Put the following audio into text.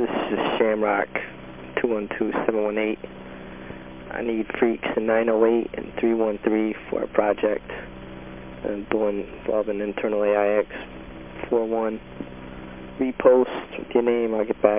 This is Shamrock 212718. I need freaks in 908 and 313 for a project. I'm doing involving internal AIX 41. Repost with your name, I'll get back.